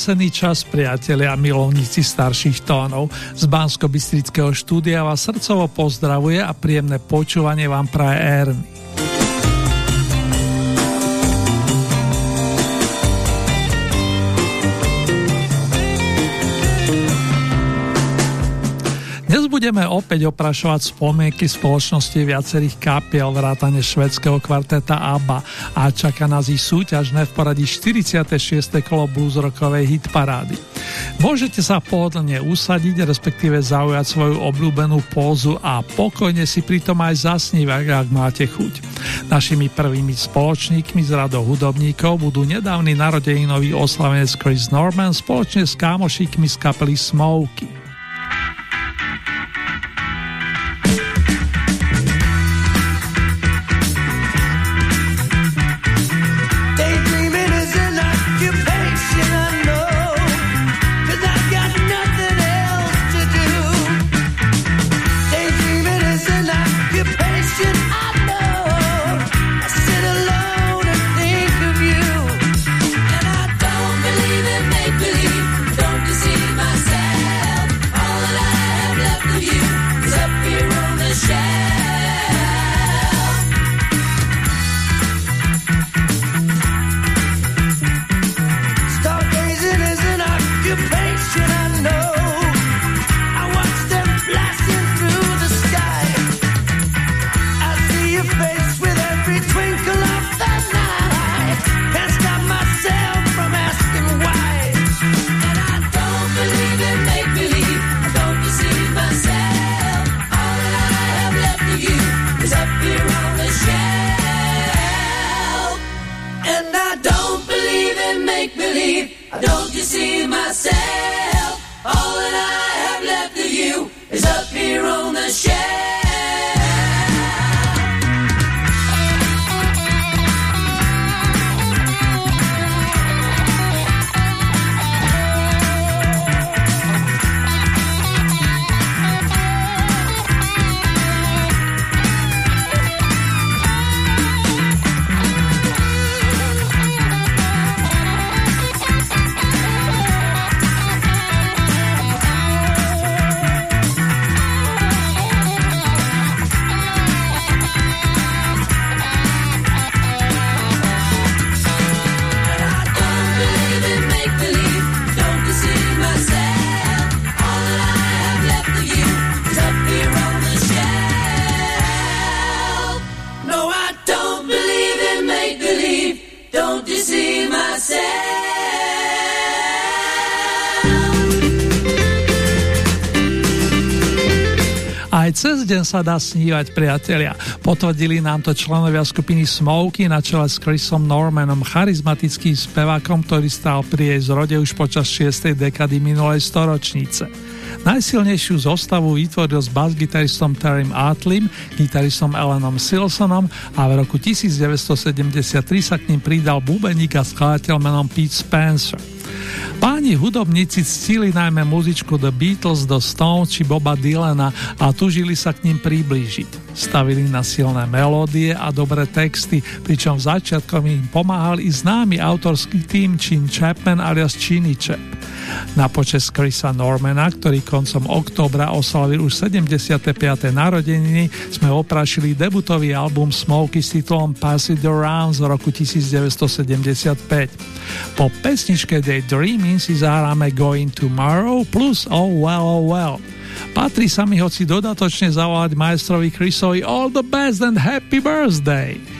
Jesený čas, priatelia a milovníci starších tónov. Z bansko štúdia vás srdcovo pozdravuje a príjemné počúvanie vám praje Ernie. Opäť oprašovať spomienky spoločnosti viacerých kapiel vrátane švedského kvarteta ABBA a čaká nás ich súťažné v poradí 46. kolo bluesrockovej hitparády. Môžete sa pohodlne usadiť, respektíve zaujať svoju obľúbenú pózu a pokojne si pritom aj zasnívať, ak máte chuť. Našimi prvými spoločníkmi z radou hudobníkov budú nedávny narodeninový oslavenec Chris Norman spoločne s kámošíkmi z kapely Share. Deň sa dá snívať, priatelia. Potvrdili nám to členovia skupiny Smoky na čele s Chrisom Normanom, charizmatickým spevákom, ktorý stál pri jej zrode už počas 6. dekady minulej storočnice. Najsilnejšiu zostavu vytvoril s bas-gitaristom Terrym Atlim, gitaristom Elenom Silsonom a v roku 1973 sa k ním pridal bubeník a skladateľ menom Pete Spencer. Páni hudobníci ctili najmä muzičku The Beatles, The Stones či Boba Dylana a tužili sa k ním priblížiť. Stavili na silné melódie a dobré texty, pričom začiatkom im pomáhal i známy autorský tým Chin Chapman alias Chini Chap. Na počas Chrisa Normana, ktorý koncom októbra oslavil už 75. narodeniny, sme oprašili debutový album Smoky s titulom Pass It Around z roku 1975. Po pesničke Day Dreaming si zahráme Going Tomorrow plus Oh Well Oh Well. Patrí sa mi hoci dodatočne zavolať majstrovi Chrisovi All the best and happy birthday!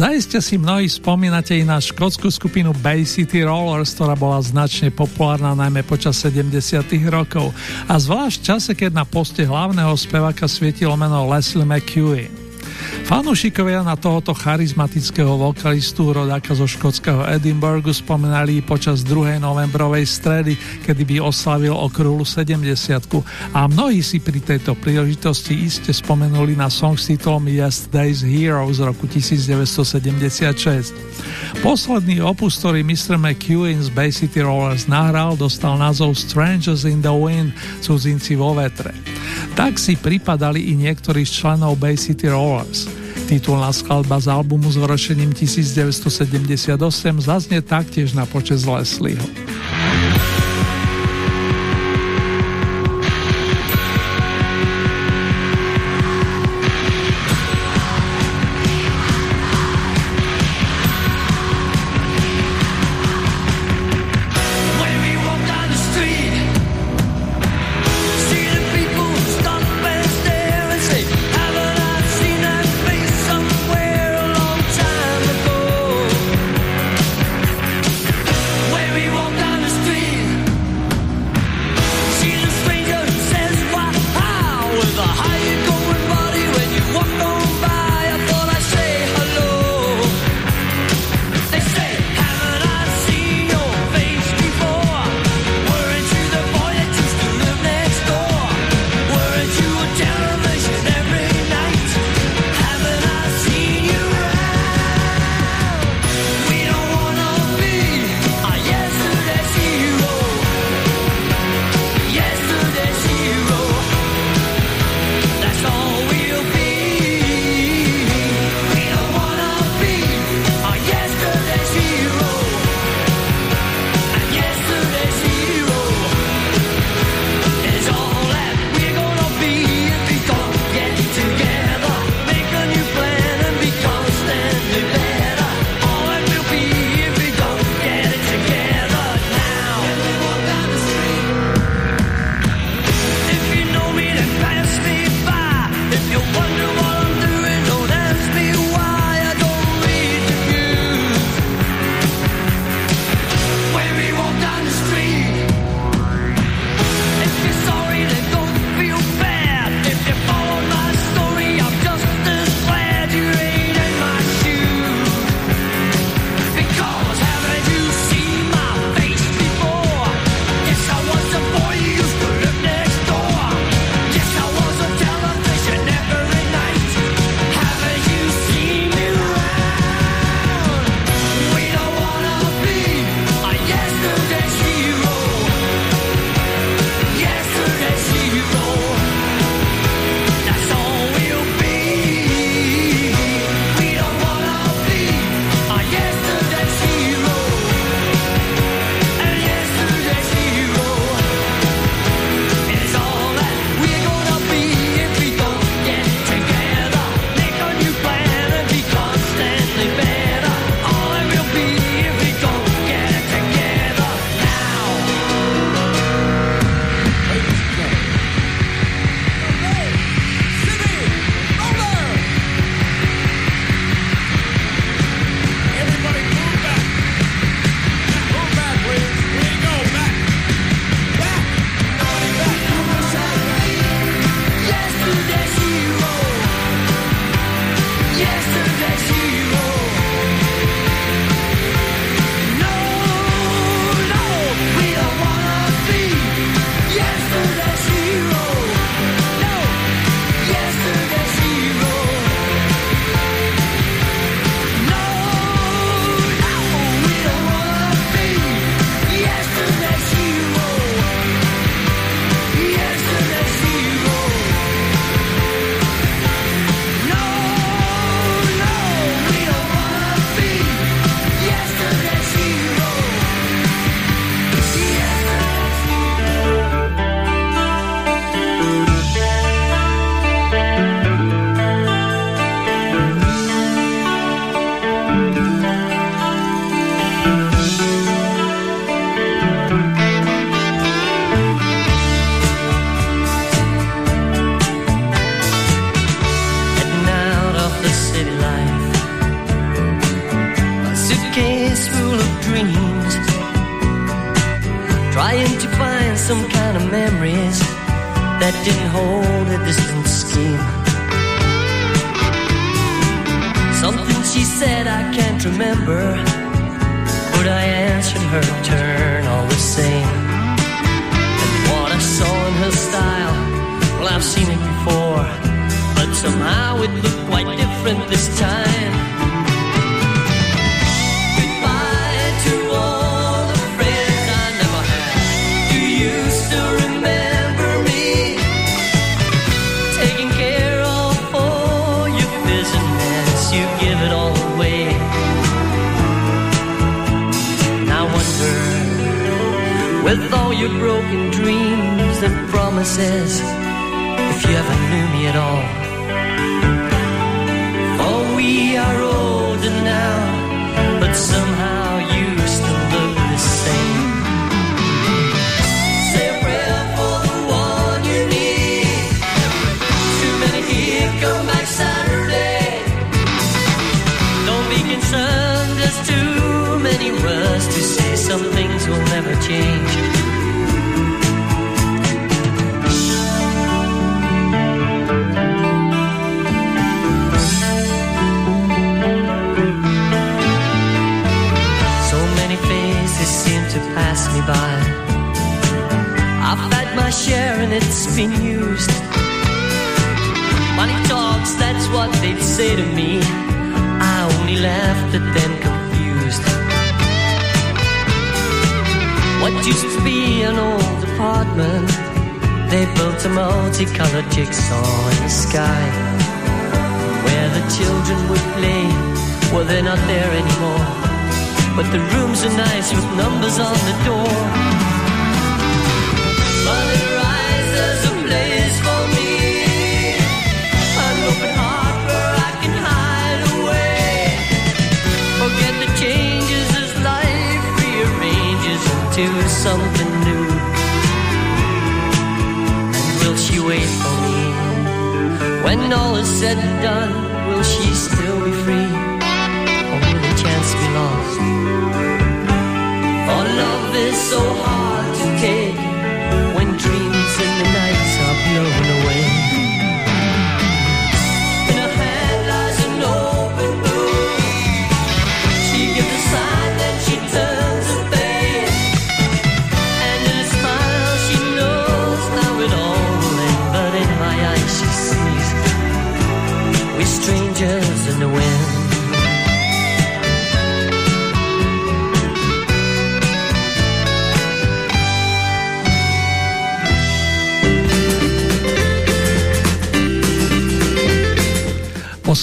Zaiste si mnohí spomínate i na škótsku skupinu Bay City Rollers, ktorá bola značne populárna najmä počas 70 rokov a zvlášť v čase, keď na poste hlavného speváka svietilo meno Leslie McEwen. Fanúšikovia na tohoto charizmatického vokalistu rodáka zo škótskeho Edinburghu spomenali počas 2. novembrovej stredy, kedy by oslavil okrúhlu 70 a mnohí si pri tejto príležitosti iste spomenuli na song s titulom Yesterday's Hero z roku 1976. Posledný opus, ktorý Mr. McEwen z Bay City Rollers nahral, dostal názov Strangers in the Wind, cudzinci vo vetre. Tak si pripadali i niektorí z členov Bay City Rollers. Titulná skladba z albumu s vrošením 1978 zaznie taktiež na počas Leslieho. With all your broken dreams and promises. If you ever knew me at all, will never change. So many faces seem to pass me by. I've had my share and it's been used. Money talks, that's what they'd say to me. I only laughed at them What used to be an old apartment, they built a multicolored jigsaw in the sky. Where the children would play, well, they're not there anymore but the rooms are nice with numbers on the door. Into something new. And will she wait for me? When all is said and done, will she still be free? Or will the chance be lost? For love is so hard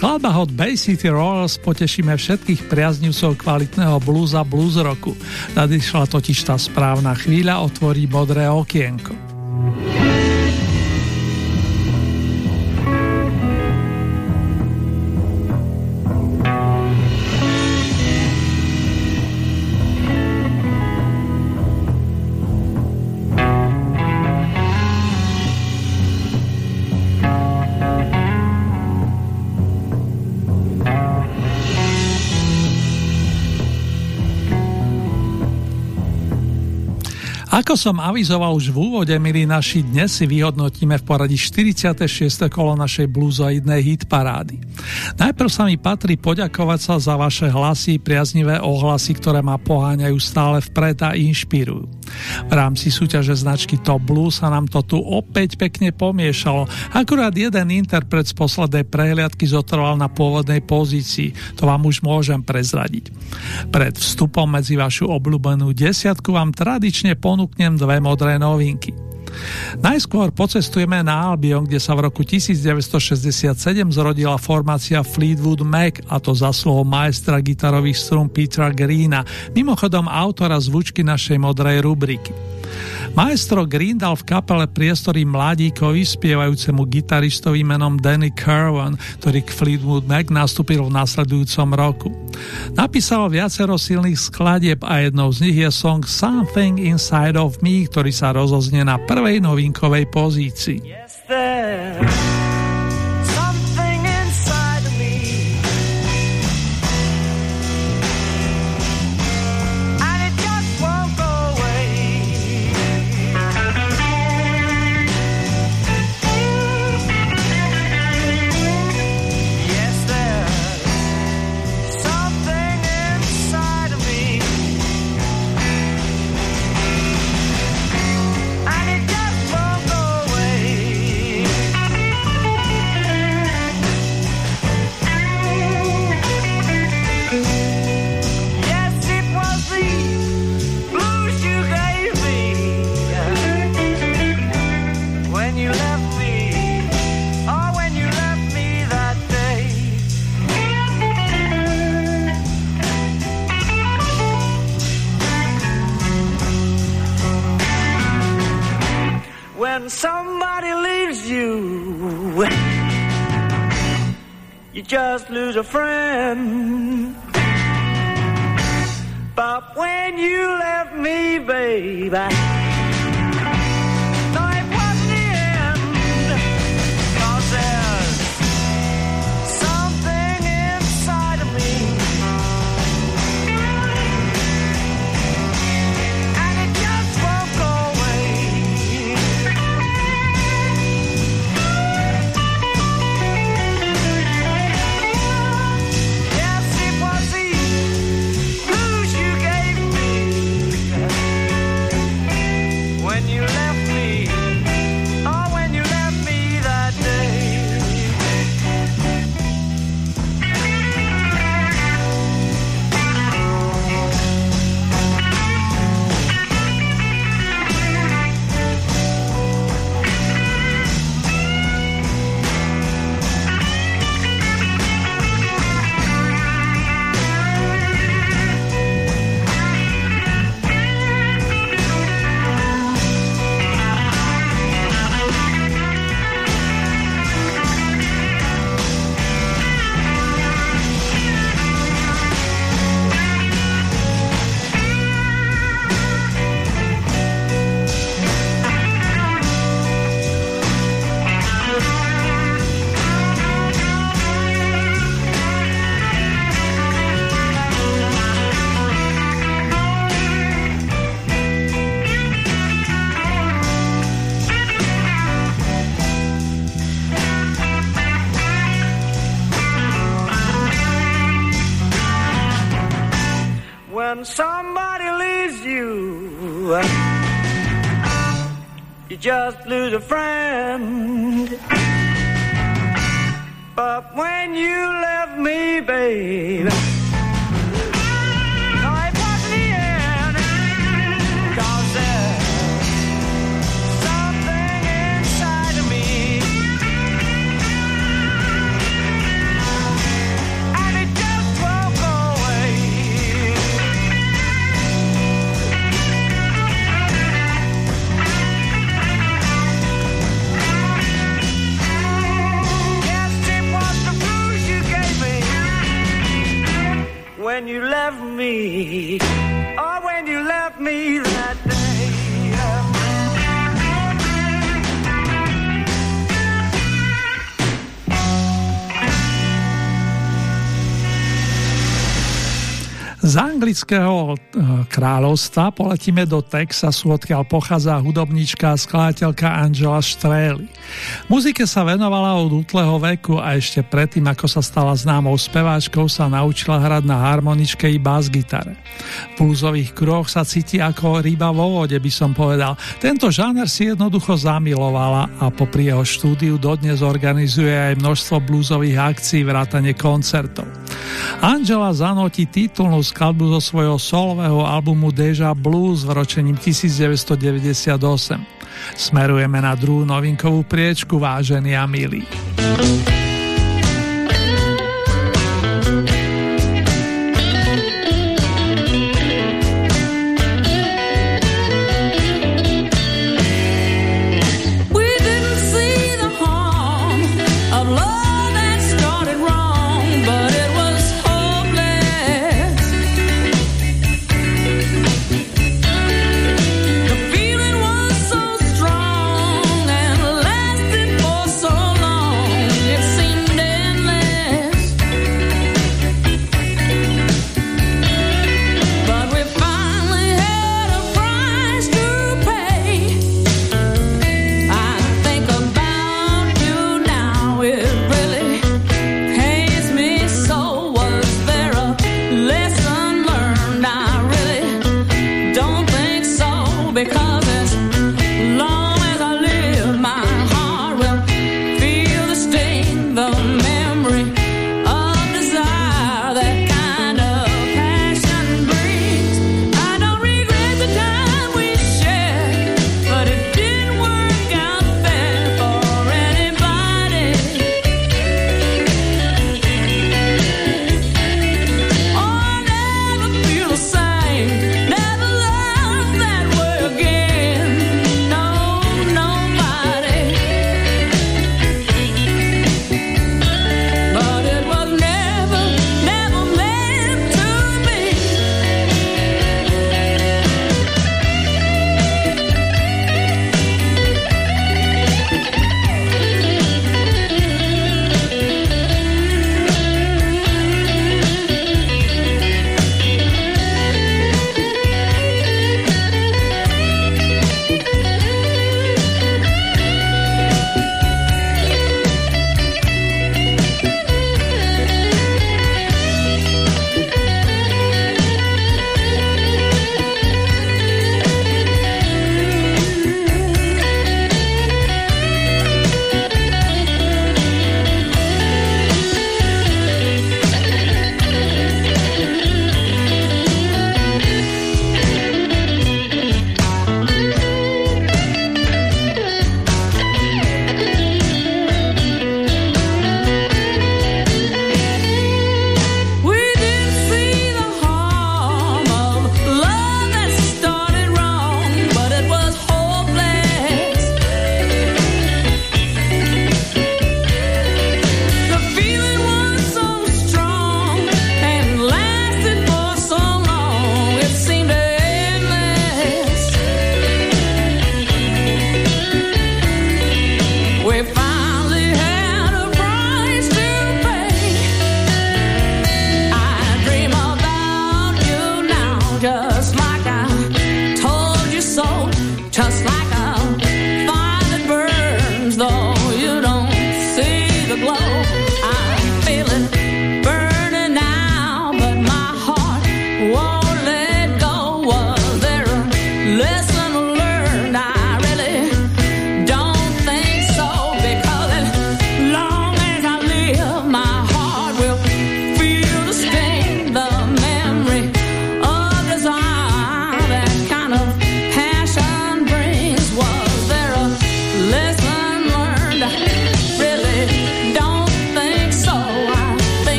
Po skladbách od Bay City Royals potešíme všetkých priaznivcov kvalitného bluesa blues roku. Nadišla totiž tá správna chvíľa otvorí modré okienko. Ako som avizoval už v úvode, milí naši, dnes si vyhodnotíme v poradí 46. kolo našej bluzoidnej hitparády. Najprv sa mi patrí poďakovať sa za vaše hlasy, priaznivé ohlasy, ktoré ma poháňajú stále vpred a inšpirujú. V rámci súťaže značky Top Blue sa nám to tu opäť pekne pomiešalo. Akurát jeden interpret z poslednej prehliadky zotrval na pôvodnej pozícii, to vám už môžem prezradiť. Pred vstupom medzi vašu obľúbenú desiatku vám tradične ponúknem dve modré novinky. Najskôr pocestujeme na Albion, kde sa v roku 1967 zrodila formácia Fleetwood Mac a to za slovo maestra gitarových strún Petra Greena, mimochodom autora zvučky našej modrej rubriky. Maestro Green dal v kapele priestory mladíkovi spievajúcemu gitaristovi menom Danny Kerwan, ktorý k Fleetwood Mac nastúpil v nasledujúcom roku. Napísal viacero silných skladieb a jednou z nich je song Something Inside of Me, ktorý sa rozoznie na prvej novinkovej pozícii. Yes, friend. Anglického eh, kráľovstva poletíme do Texasu, odkiaľ pochádza hudobníčka a skladateľka Angela Strelly. Muzike sa venovala od útleho veku a ešte predtým, ako sa stala známou speváčkou, sa naučila hrať na harmoničke i bas-gitare. V blúzových kruhoch sa cíti ako ryba vo vode, by som povedal. Tento žáner si jednoducho zamilovala a popri jeho štúdiu dodnes organizuje aj množstvo blúzových akcií vrátane koncertov. Angela zanotí titulnú skladbu zo svojho solového albumu Deja Blues v ročením 1998. Smerujeme na druhú novinkovú priečku, vážení a milí.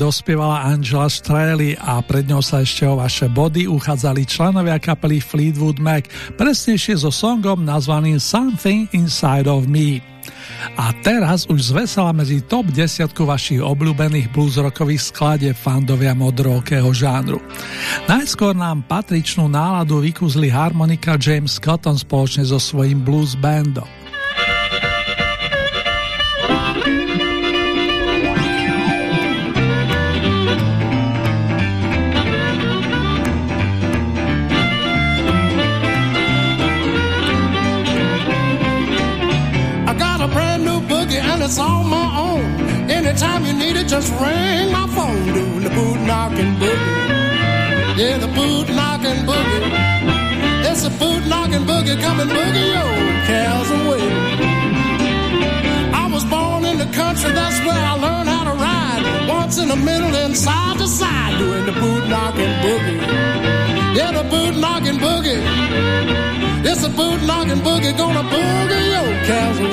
Dospievala Angela Strelly a pred ňou sa ešte o vaše body uchádzali členovia kapely Fleetwood Mac, presnejšie so songom nazvaným Something Inside of Me. A teraz už zvesela medzi top 10 vašich obľúbených bluesrockových skladeb fandovia modrookého žánru. Najskôr nám patričnú náladu vykúzli harmonika James Cotton spoločne so svojím blues bandom. It's a boot knocking boogie, gonna boogie your cares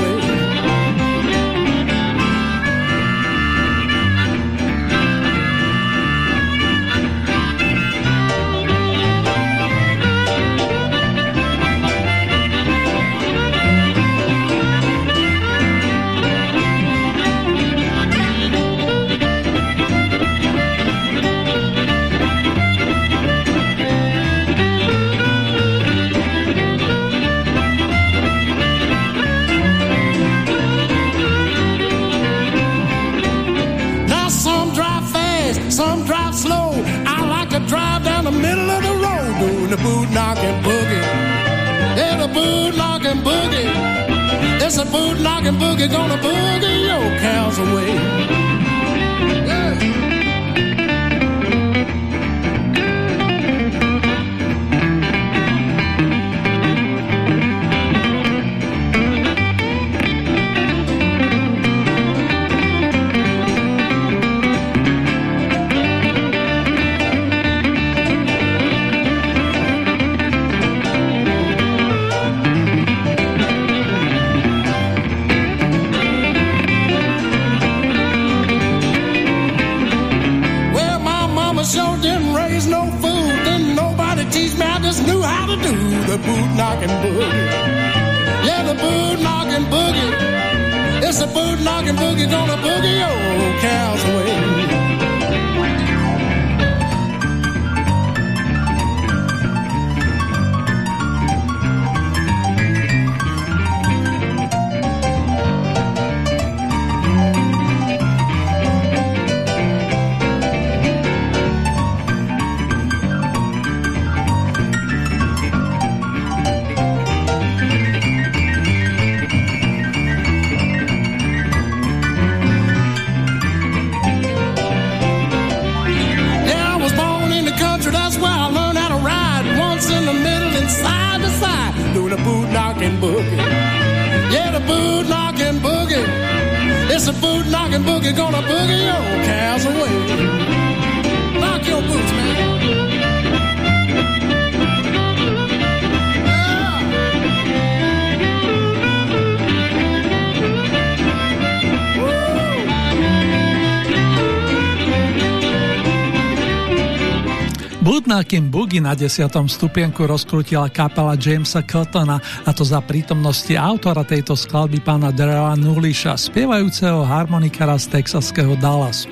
Boogie na desiatom stupienku rozkrutila kapela Jamesa Cottona a to za prítomnosti autora tejto skladby pána Darrella Nulisha, spievajúceho harmonikara z texaského Dallasu.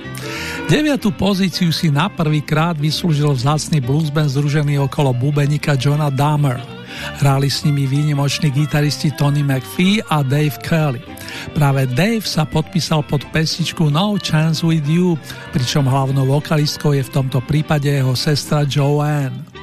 Deviatú pozíciu si na prvý krát vyslúžil vzácny bluesband združený okolo bubenika Johna Dahmer. Hráli s nimi výnimoční gitaristi Tony McPhee a Dave Kelly. Práve Dave sa podpísal pod pesničku No Chance With You, pričom hlavnou vokalistkou je v tomto prípade jeho sestra Joanne.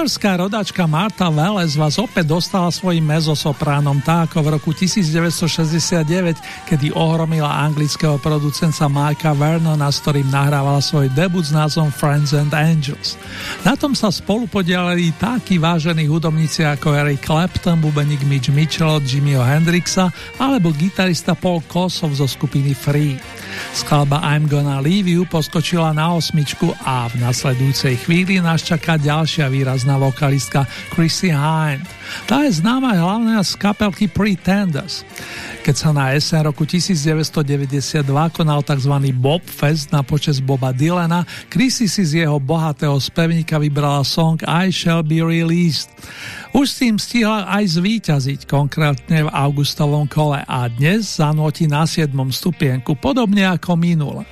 Newyorská rodačka Marta Veles vás opäť dostala svojim mezosopránom tak ako v roku 1969, kedy ohromila anglického producenta Mikea Vernona, s ktorým nahrávala svoj debut s názvom Friends and Angels. Na tom sa spolu podielali takí vážení hudobníci ako Eric Clapton, bubeník Mitch Mitchell Jimmyho Hendrixa alebo gitarista Paul Kosov zo skupiny Free. Skladba I'm Gonna Leave You poskočila na osmičku a v nasledujúcej chvíli nás čaká ďalšia výrazná vokalistka Chrissy Hind. Tá je známa hlavne z kapelky Pretenders. Keď sa na SN roku 1992 konal tzv. Bob Fest na počas Boba Dylana, Chrissy si z jeho bohatého spevníka vybrala song I Shall Be Released. Už s tým stihla aj zvíťaziť, konkrétne v augustovom kole a dnes zanotí na 7. stupienku, podobne ako minule.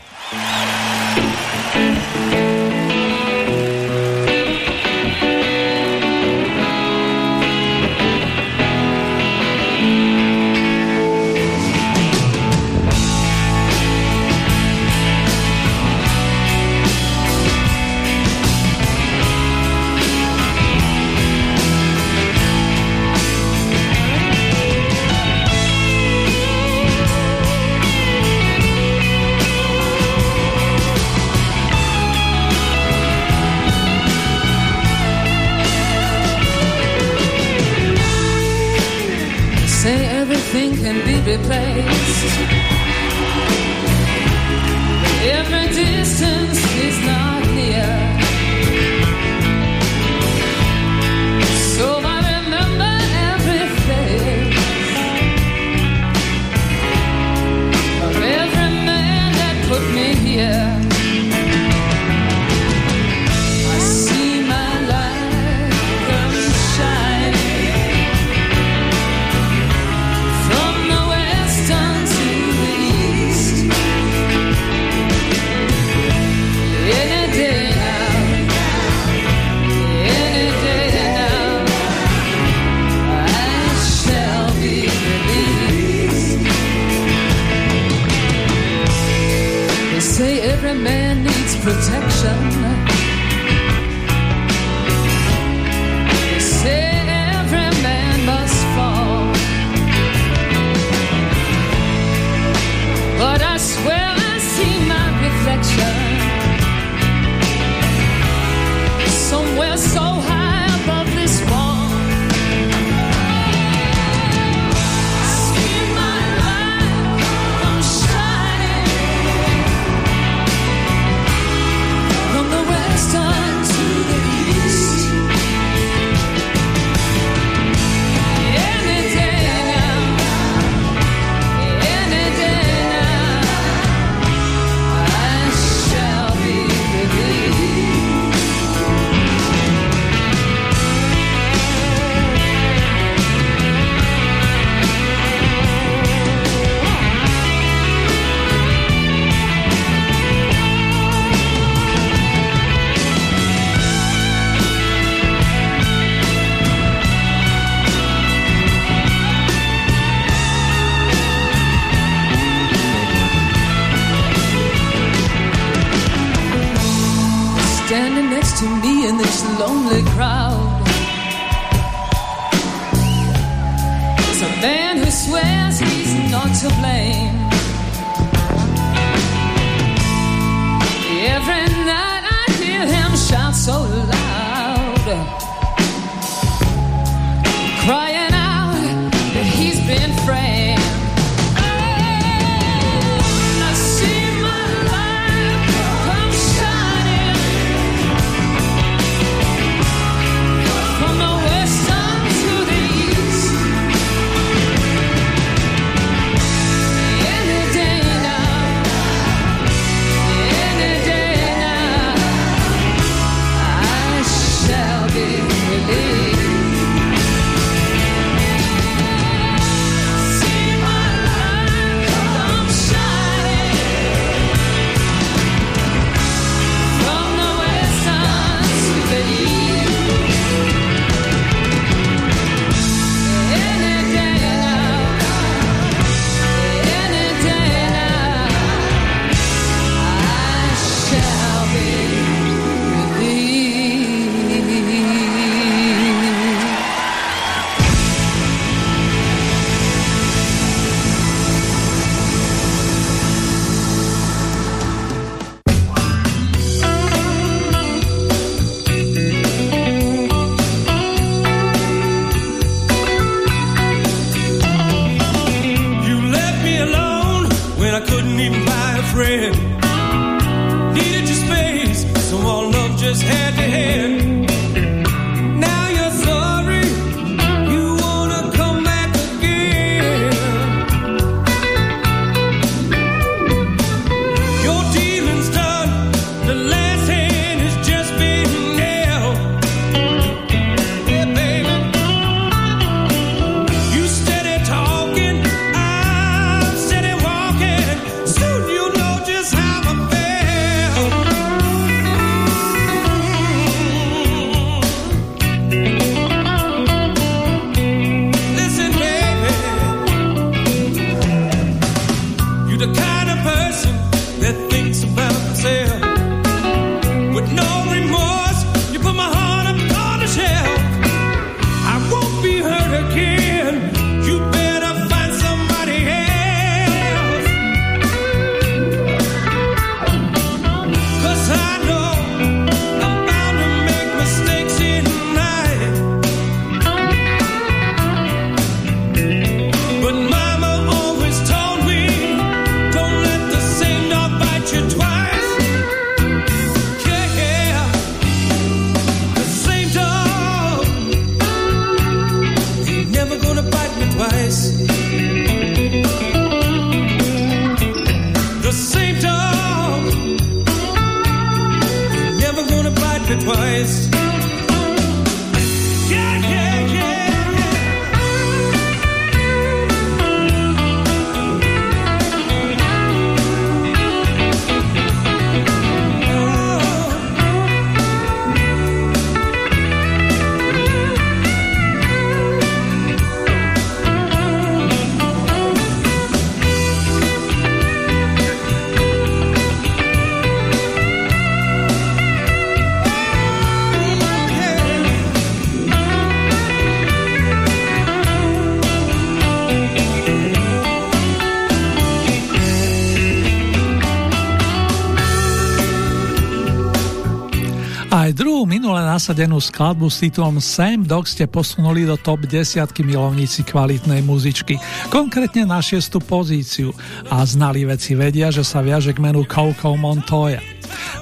Nasadenú skladbu s titulom Sam Dog ste posunuli do top desiatky milovníci kvalitnej muzičky, konkrétne na šiestu pozíciu a znali veci vedia, že sa viaže k menu Coco Montoya.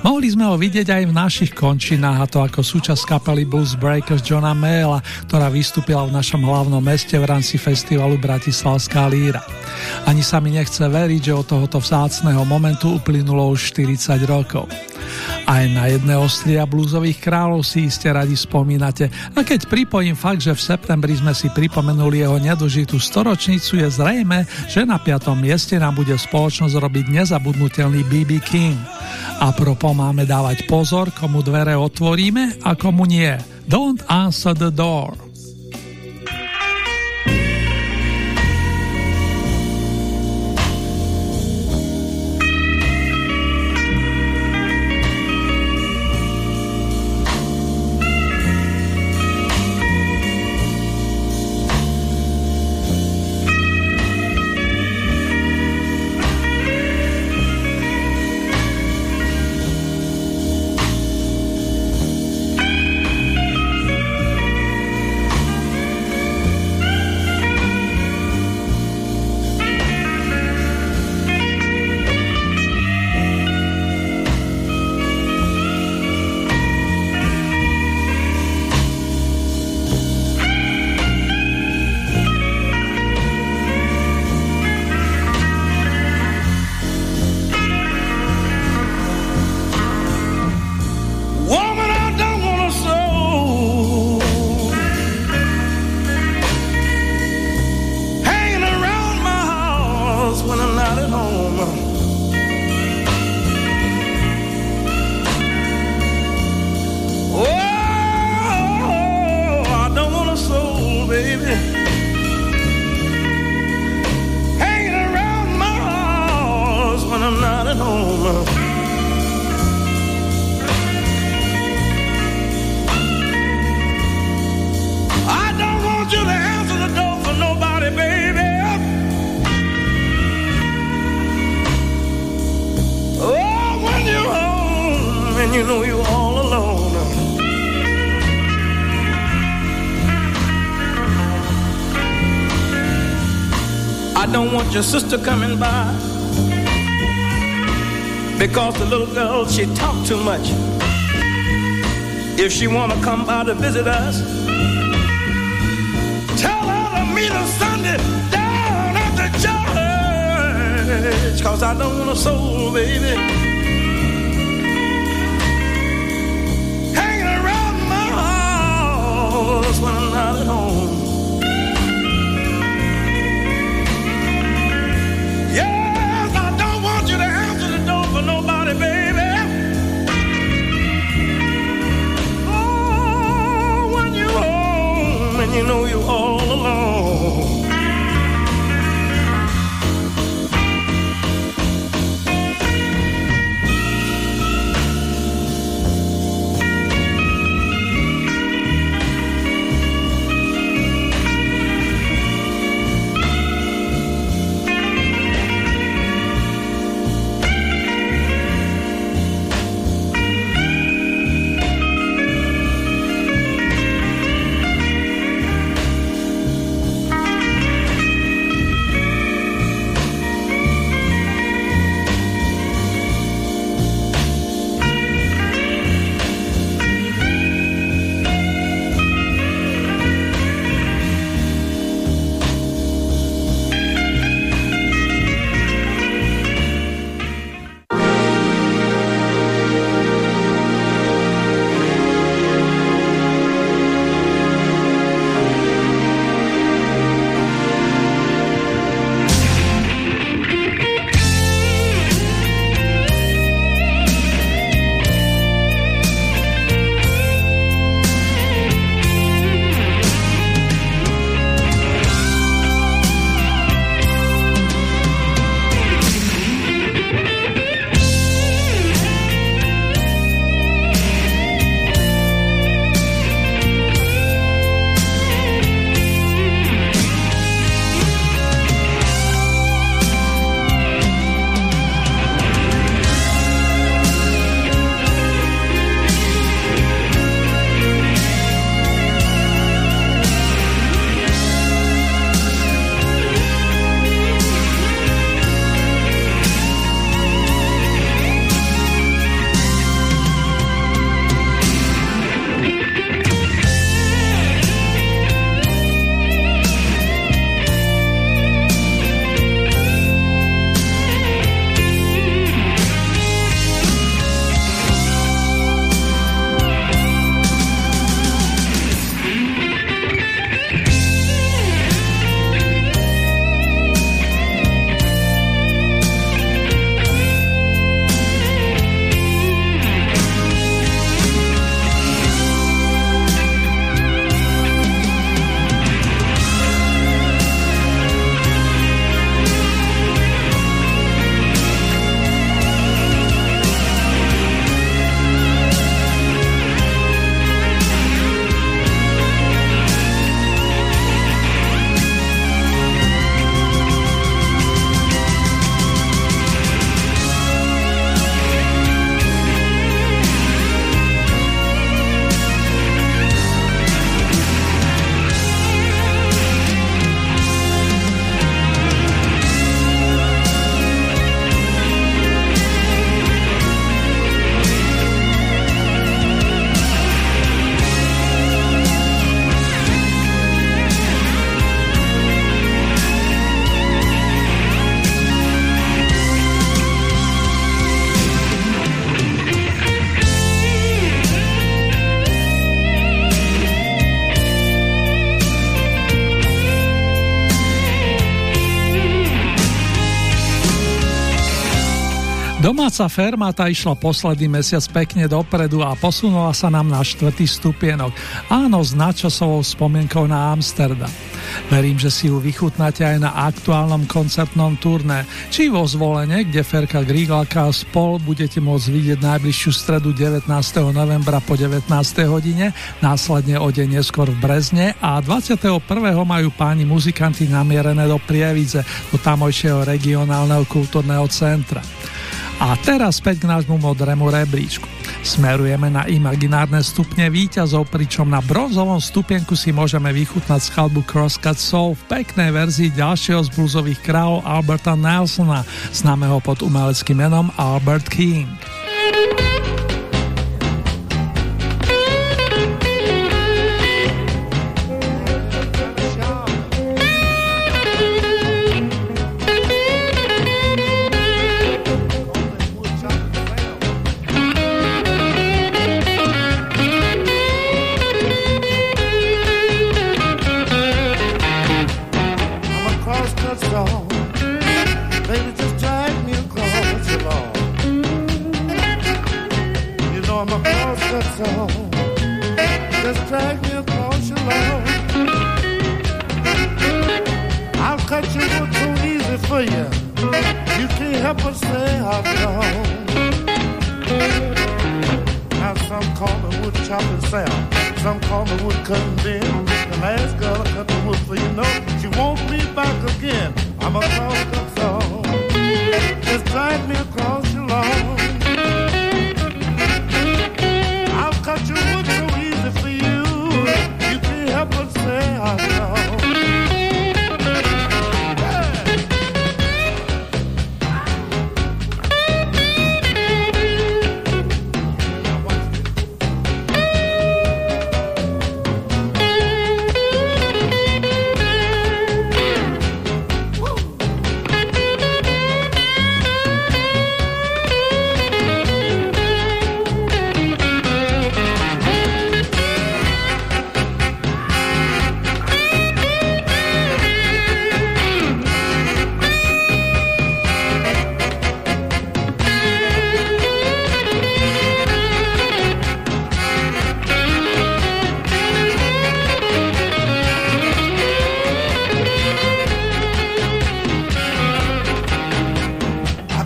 Mohli sme ho vidieť aj v našich končinách, a to ako súčasť kapely Blues Breakers Johna Mayla, ktorá vystúpila v našom hlavnom meste v rámci festivalu Bratislavská líra. Ani sa mi nechce veriť, že od tohoto vzácného momentu uplynulo už 40 rokov. Aj na jedné ostria blúzových kráľov si iste radi spomínate a keď pripojím fakt, že v septembri sme si pripomenuli jeho nedožitú storočnicu, je zrejme, že na piatom mieste nám bude spoločnosť robiť nezabudnutelný BB King. A propo máme dávať pozor, komu dvere otvoríme a komu nie. Don't answer the door. Your sister coming by. because the little girl, she talk too much. If she wanna come by to visit us, tell her to meet us Sunday down at the church. Cause I don't want a soul, baby. Domáca ferma tá išla posledný mesiac pekne dopredu a posunula sa nám na štvrtý stupienok. Áno, s nadčasovou spomienkou na Amsterdam. Verím, že si ju vychutnáte aj na aktuálnom koncertnom turné, či vo zvolenie, kde Ferka Griglaka a spol budete môcť vidieť najbližšiu stredu 19. novembra po 19. hodine, následne o deň neskôr v Brezne a 21. majú páni muzikanti namierené do Prievidze, do tamojšieho regionálneho kultúrneho centra. A teraz späť k nášmu modrému rebríčku. Smerujeme na imaginárne stupne výťazov, pričom na bronzovom stupienku si môžeme vychutnať skladbu Crosscut Soul v peknej verzii ďalšieho z bluesových kráľov Alberta Nelsona, známeho pod umeleckým menom Albert King.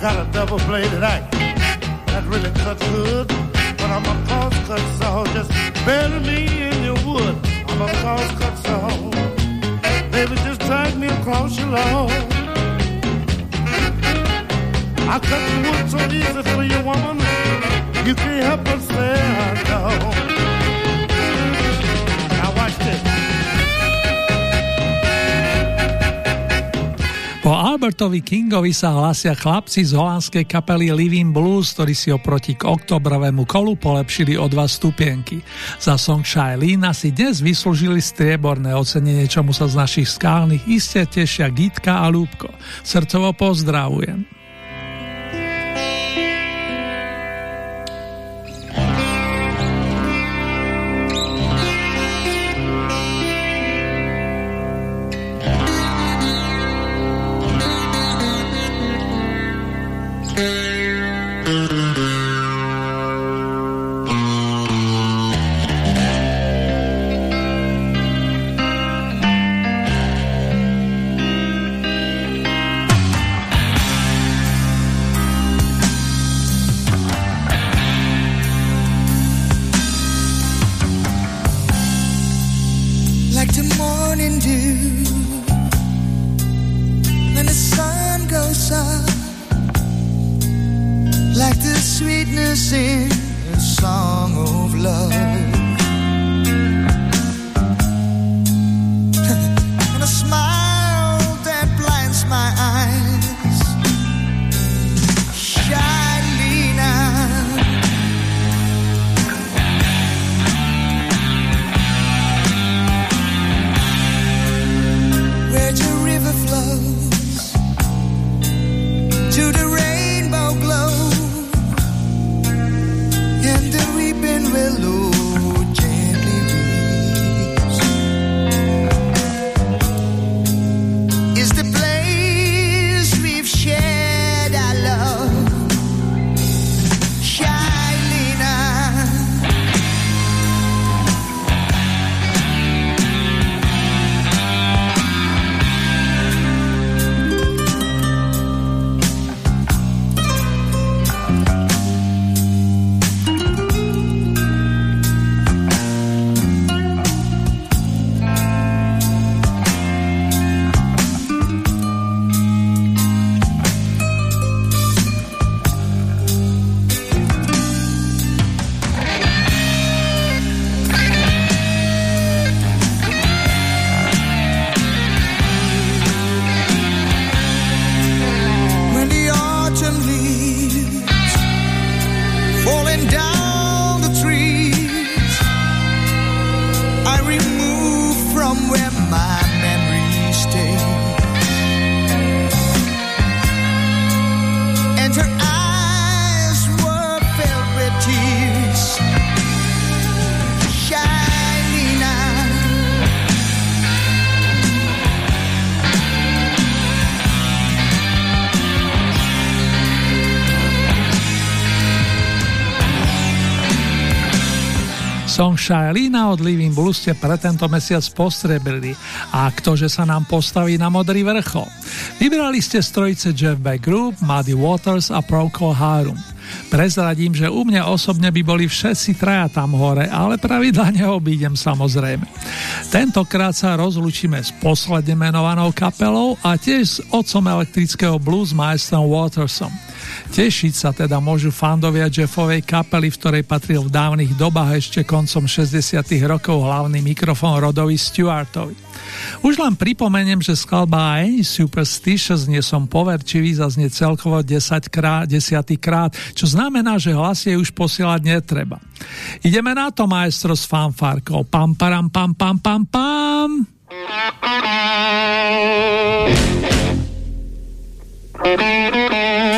got a double bladed axe that really cuts good. But I'm a cross cut saw, just bury me in your wood. I'm a cross cut saw, baby, just drag me across your lawn. I cut the wood so easy for your woman. You can't help but say I know. Robertovi Kingovi sa hlasia chlapci z holandskej kapely Living Blues, ktorí si oproti k oktobrovému kolu polepšili o dva stupienky. Za song Shailina si dnes vyslúžili strieborné ocenenie, čomu sa z našich skálnych iste tešia Gitka a Lúbko. Srdcovo pozdravujem. Shylina od Living Blues ste pre tento mesiac postrebili. A ktože sa nám postaví na modrý vrchol? Vybrali ste strojice Jeff Beck Group, Muddy Waters a Procol Harum. Prezradím, že u mňa osobne by boli všetci traja tam hore, ale pravidla neobídem samozrejme. Tentokrát sa rozlučíme s posledne menovanou kapelou a tiež s otcom elektrického blues majstrom Watersom. Tešiť sa teda môžu fandovia Jeffovej kapely, v ktorej patril v dávnych dobách ešte koncom 60 rokov hlavný mikrofón Rodovi Stewartovi. Už len pripomeniem, že skladba Any Superstitious nie som poverčivý zaznie celkovo 10 krát, 10 krát, čo znamená, že hlas jej už posielať netreba. Ideme na to, maestro s fanfárkou. Pam, param, pam, pam, pam, pam. Thank you.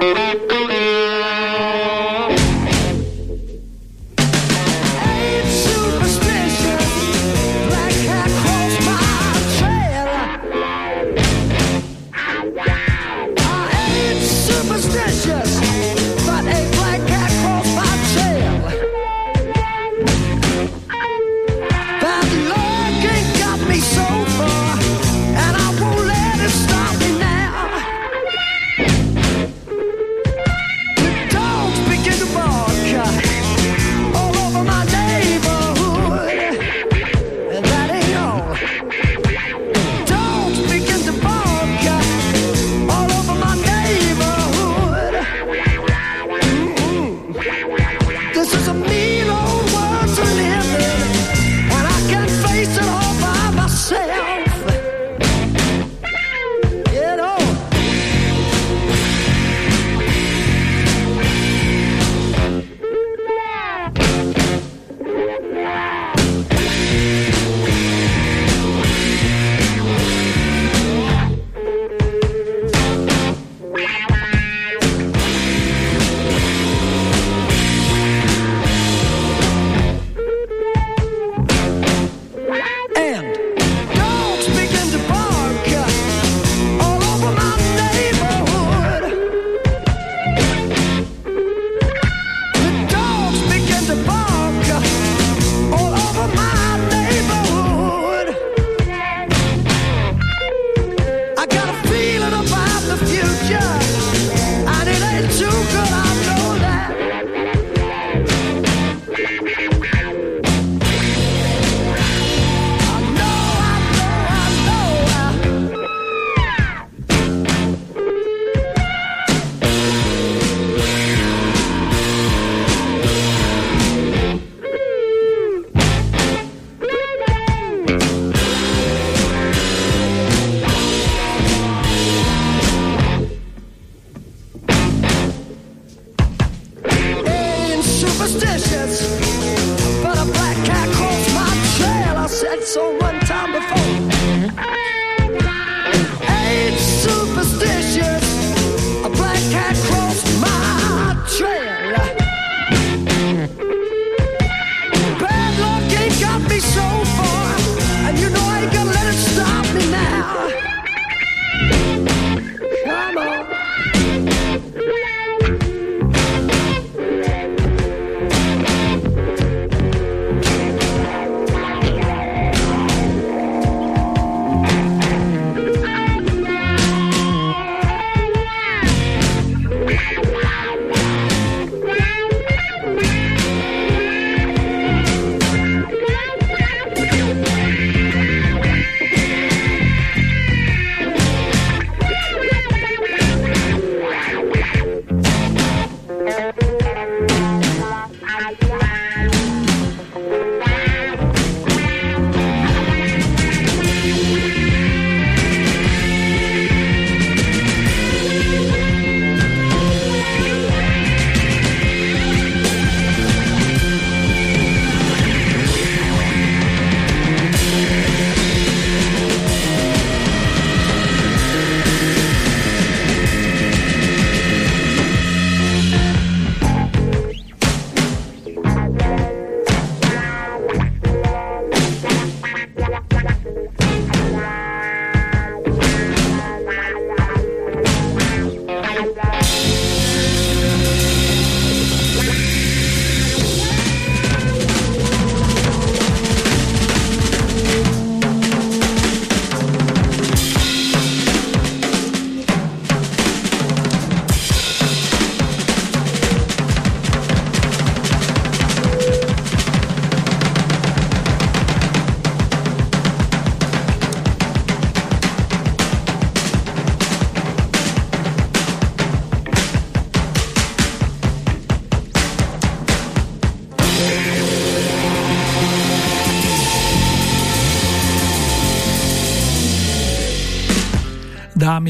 Thank you.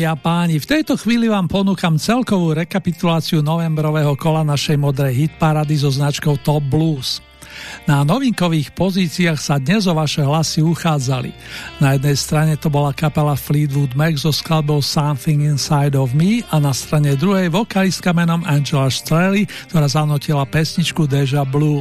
Dámy a páni, v tejto chvíli vám ponúkam celkovú rekapituláciu novembrového kola našej modrej hitparady so značkou Top Blues. Na novinkových pozíciách sa dnes o vaše hlasy uchádzali. Na jednej strane to bola kapela Fleetwood Mac so skladbou Something Inside of Me a na strane druhej vokalistka menom Angela Strelly, ktorá zanotila pesničku Deja Blue.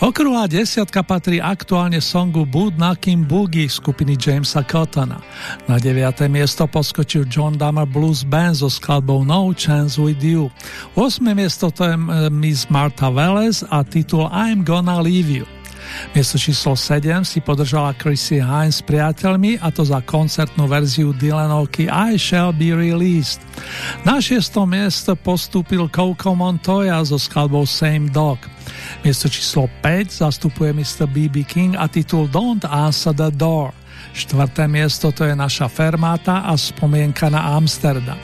Okrúhla desiatka patrí aktuálne songu Boot Knocking Boogie skupiny Jamesa Cottona. Na 9. miesto poskočil John Dummer Blues Band so skladbou No Chance With You. 8. miesto to je eh, Miss Martha Welles a titul I'm Gonna Leave You. Miesto číslo 7 si podržala Chrissy Hines s priateľmi a to za koncertnú verziu Dylanovky I Shall Be Released. Na 6. miesto postúpil Coco Montoya so skladbou Same Dog. Miesto číslo 5 zastupuje Mr. B.B. King a titul Don't Answer the Door. Štvrté miesto to je naša Fermáta a spomienka na Amsterdam.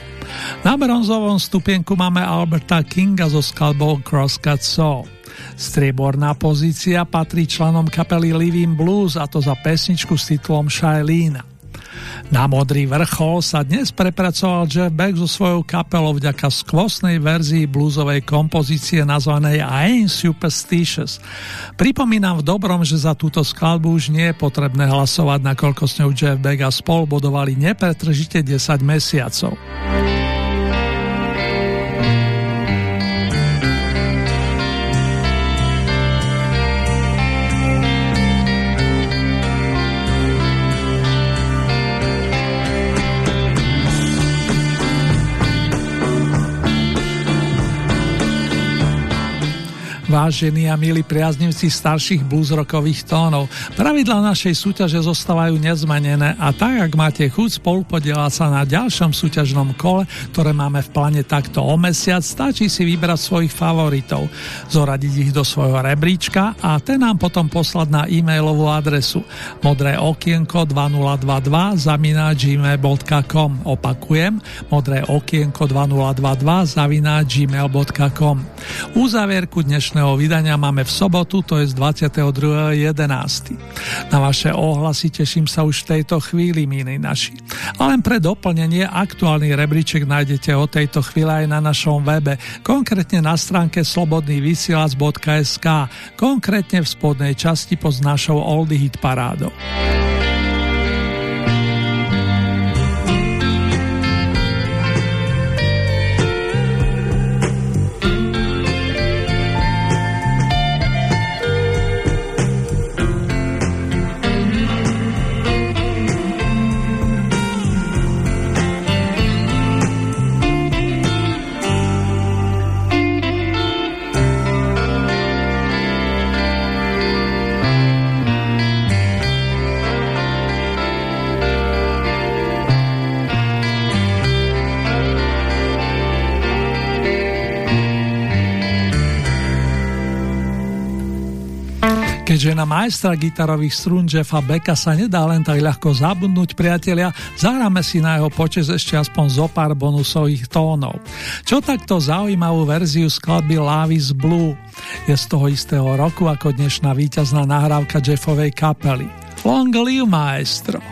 Na bronzovom stupienku máme Alberta Kinga so skladbou Crosscut Soul. Strieborná pozícia patrí členom kapely Living Blues a to za pesničku s titulom Shailina. Na modrý vrchol sa dnes prepracoval Jeff Beck so svojou kapelou vďaka skvostnej verzii bluesovej kompozície nazvanej I Ain't Superstitious. Pripomínam v dobrom, že za túto skladbu už nie je potrebné hlasovať, nakoľko s ňou Jeff Beck a spol bodovali nepretržite 10 mesiacov. Vážení a milí priaznivci starších bluesrokových tónov, pravidla našej súťaže zostávajú nezmenené a tak, ak máte chuť spolupodielať sa na ďalšom súťažnom kole, ktoré máme v pláne takto o mesiac, stačí si vybrať svojich favoritov, zoradiť ich do svojho rebríčka a ten nám potom poslať na e-mailovú adresu modré okienko 2022 zamina gmail.com Opakujem, modré okienko 2022 zamina gmail.com Uzavierku dnešného dnešného vydania máme v sobotu, to je z 22.11. Na vaše ohlasy teším sa už v tejto chvíli, milí naši. A len pre doplnenie, aktuálny rebríček nájdete o tejto chvíli aj na našom webe, konkrétne na stránke slobodnývysielac.sk, konkrétne v spodnej časti pod našou Oldie Hit parádou. Majstra gitarových strún Jeffa Becka sa nedá len tak ľahko zabudnúť, priatelia, zahráme si na jeho počes ešte aspoň zo pár bonusových tónov. Čo takto zaujímavú verziu skladby Lavis Blue je z toho istého roku ako dnešná víťazná nahrávka Jeffovej kapely. Long live maestro!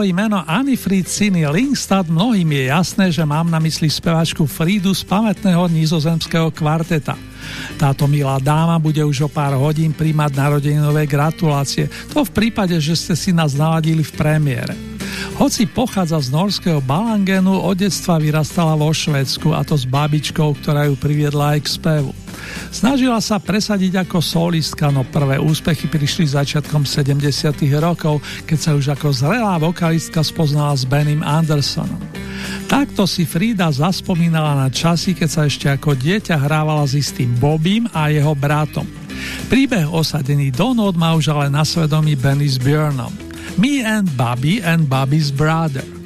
Keď vysloví meno Anifrid Cini Lingstad, mnohým je jasné, že mám na mysli spevačku Fridu z pamätného nizozemského kvarteta. Táto milá dáma bude už o pár hodín príjmať narodeninové gratulácie, to v prípade, že ste si nás naladili v premiére. Hoci pochádza z norského Balangenu, od detstva vyrastala vo Švedsku a to s babičkou, ktorá ju priviedla aj k spevu. Snažila sa presadiť ako solistka, no prvé úspechy prišli začiatkom 70. rokov, keď sa už ako zrelá vokalistka spoznala s Benim Andersonom. Takto si Frida zaspomínala na časy, keď sa ešte ako dieťa hrávala s istým Bobím a jeho bratom. Príbeh osadený do nód má už ale na svedomí Benny s Björnom. Me and Bobby and Bobby's brother.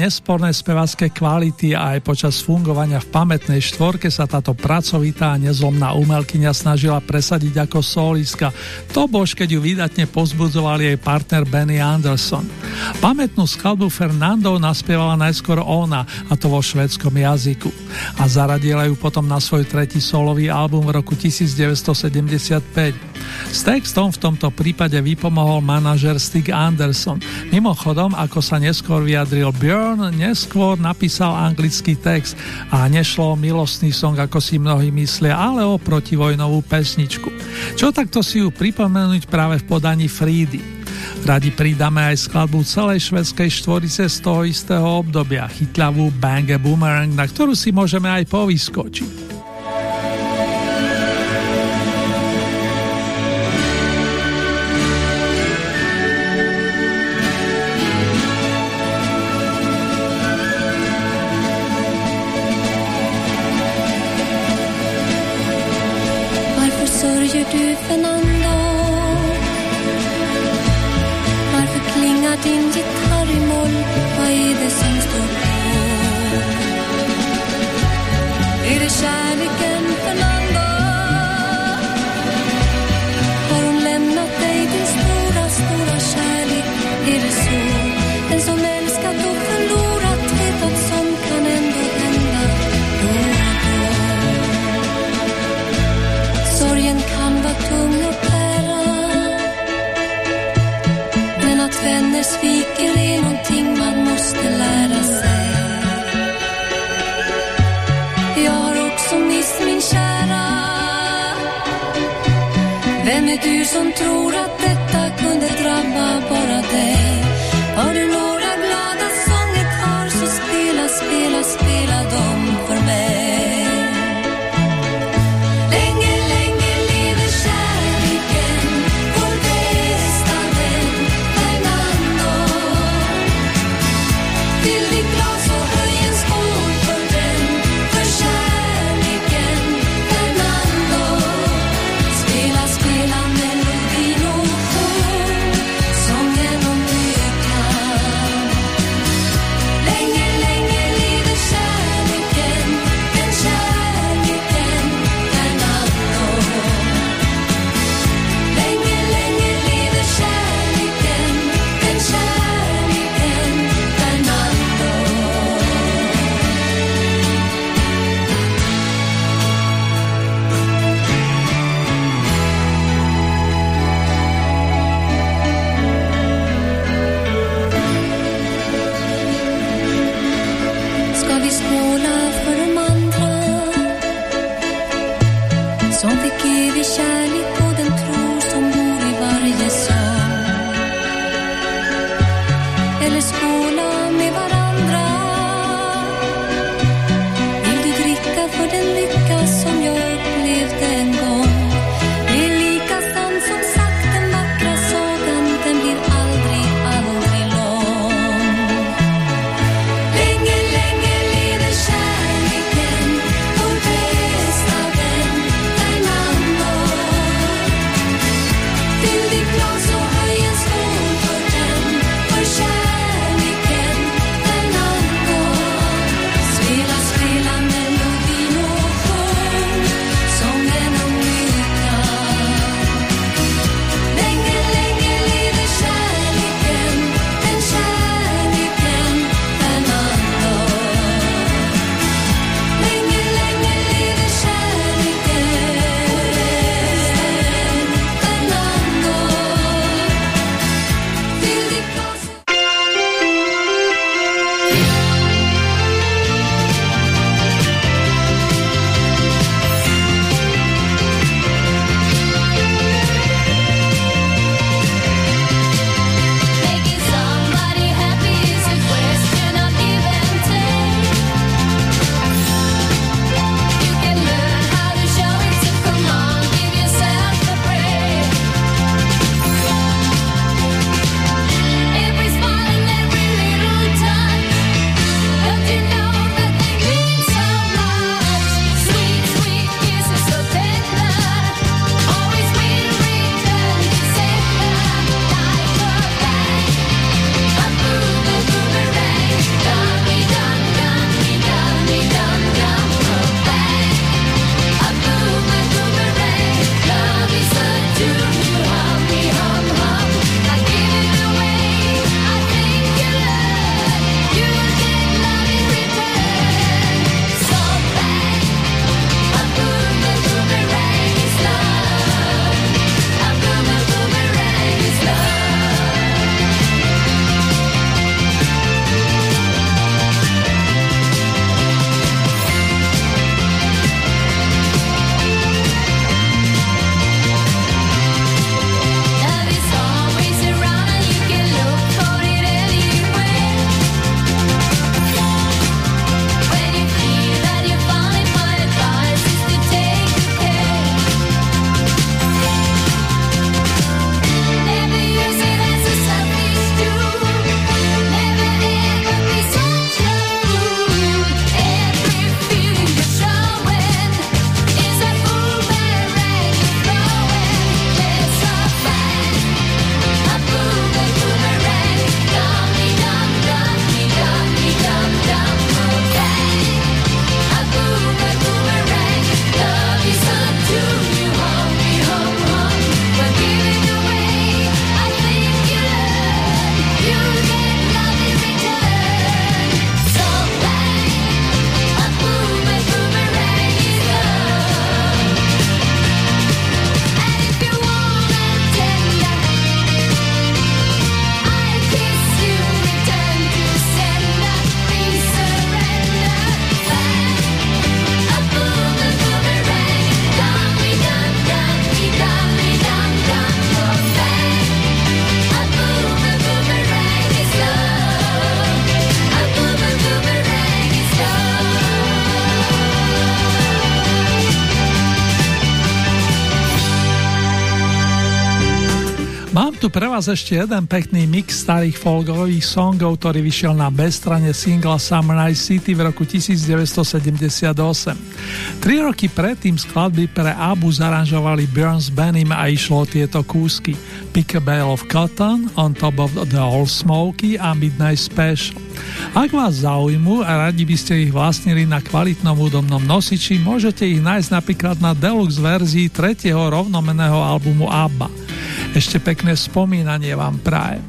Nesporné spevacké kvality a aj počas fungovania v pamätnej štvorke sa táto pracovitá a nezlomná umelkyňa snažila presadiť ako soliska. To bož, keď ju vydatne pozbudzoval jej partner Benny Anderson. Pamätnú skladbu Fernando naspievala najskôr ona, a to vo švedskom jazyku. A zaradila ju potom na svoj tretí solový album v roku 1975. S textom v tomto prípade vypomohol manažer Stig Anderson. Mimochodom, ako sa neskôr vyjadril Björn, neskôr napísal anglický text a nešlo o milostný song, ako si mnohí myslia, ale o protivojnovú pesničku. Čo takto si ju pripomenúť práve v podaní Frídy. Radi pridáme aj skladbu celej švedskej štvorice z toho istého obdobia, chytľavú Bang a Boomerang, na ktorú si môžeme aj povyskočiť. Pre vás ešte jeden pekný mix starých folkových songov, ktorý vyšiel na bezstrane singla Summer Night City v roku 1978. Tri roky predtým skladby pre Abu zaranžovali Burns Benim a išlo tieto kúsky Pick a Bale of Cotton, On Top of the Old Smoky a Midnight Special. Ak vás zaujmú a radi by ste ich vlastnili na kvalitnom údomnom nosiči, môžete ich nájsť napríklad na deluxe verzii tretieho rovnomeného albumu ABBA. Ešte pekné spomínanie vám prajem.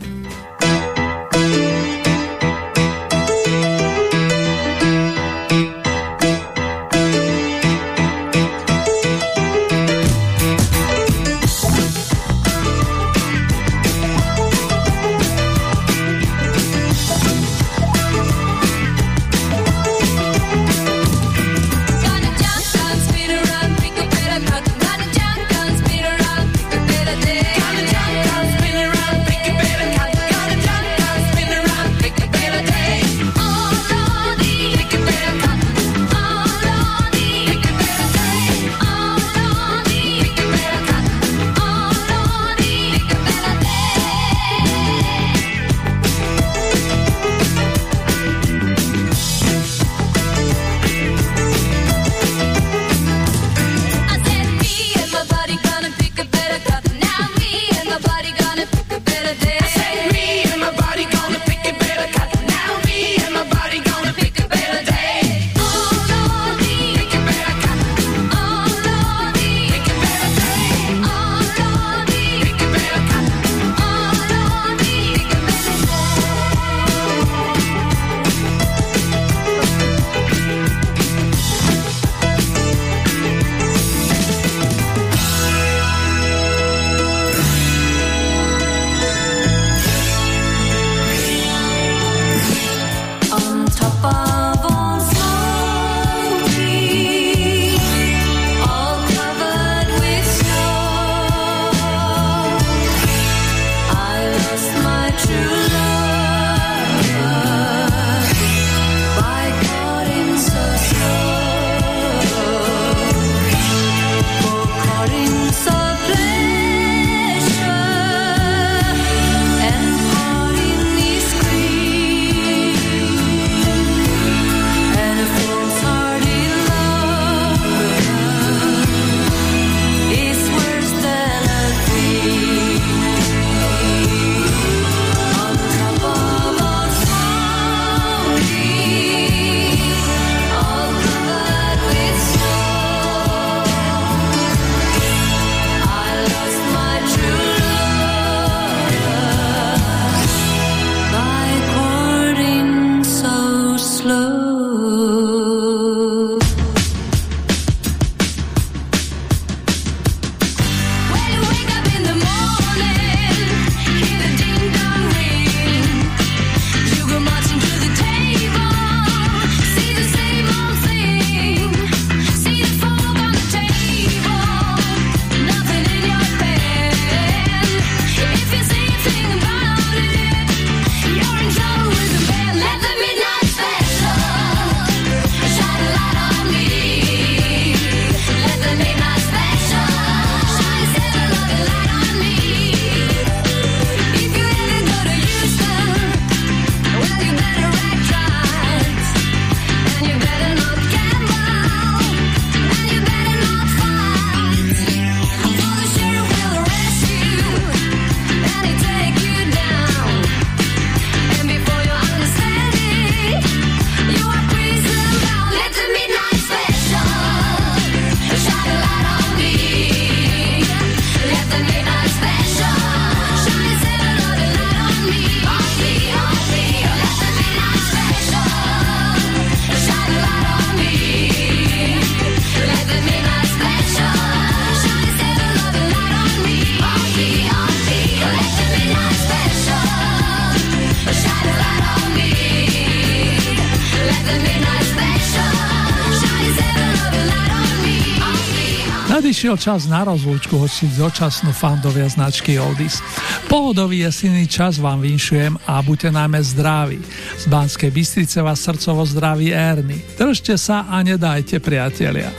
Prišiel čas na rozlúčku hočiť dočasnú fandovia značky Oldies. Pohodový jesenný čas vám vinšujem a buďte najmä zdraví. Z Banskej Bystrice vás srdcovo zdraví Erny. Držte sa a nedajte priatelia.